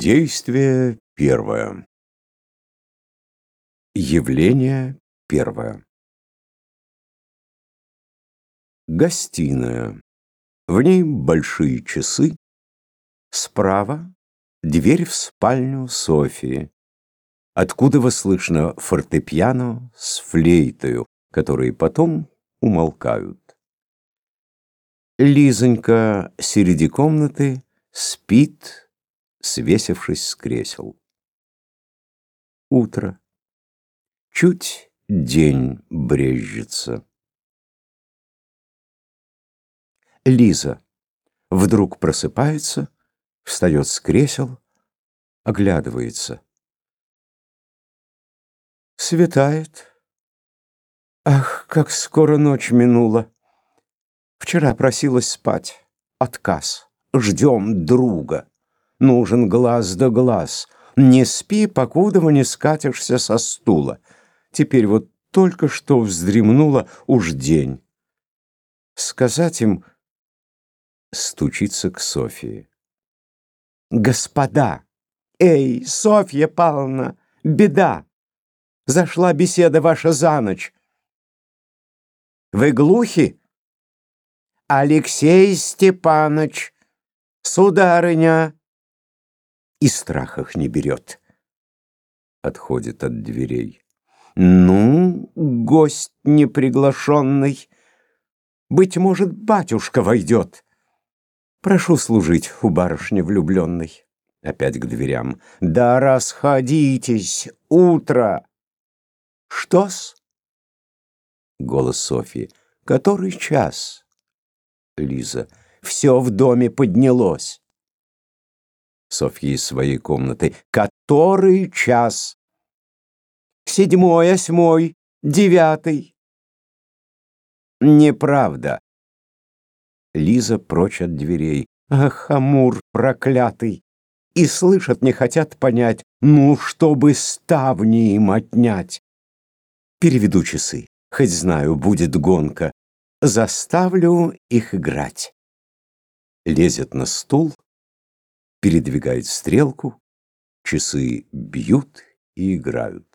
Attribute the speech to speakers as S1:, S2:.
S1: Действие первое. Явление первое. Гостиная. В ней большие часы. Справа дверь в спальню Софии, откуда слышно фортепиано с флейтою, которые потом умолкают. Лизонька среди комнаты спит, свесившись с кресел. Утро. Чуть день брежется. Лиза вдруг просыпается, встает с кресел, оглядывается. Светает. Ах, как скоро ночь минула. Вчера просилась спать. Отказ. Ждем друга нужен глаз да глаз. Не спи, покуда не скатишься со стула. Теперь вот только что вздремнула уж день. Сказать им стучиться к Софии. «Господа! Эй, Софья Павловна, беда! Зашла беседа ваша за ночь. Вы глухи? Алексей Степанович, сударыня!» И страх их не берет. Отходит от дверей. Ну, гость неприглашенный, быть может, батюшка войдет. Прошу служить у барышни влюбленной. Опять к дверям. Да расходитесь, утро. Что-с? Голос Софьи. Который час? Лиза. Все в доме поднялось. Софьи из своей комнаты. «Который час?» «Седьмой, восьмой, девятый». «Неправда». Лиза прочь от дверей. «Ах, Амур проклятый!» И слышат, не хотят понять, ну, чтобы ставни им отнять. Переведу часы, хоть знаю, будет гонка. Заставлю их играть. Лезет на стул, передвигает стрелку, часы бьют и играют.